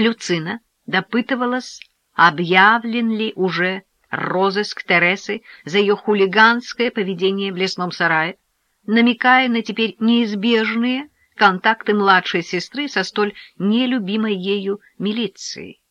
Люцина допытывалась, объявлен ли уже розыск Тересы за ее хулиганское поведение в лесном сарае, намекая на теперь неизбежные контакты младшей сестры со столь нелюбимой ею милицией.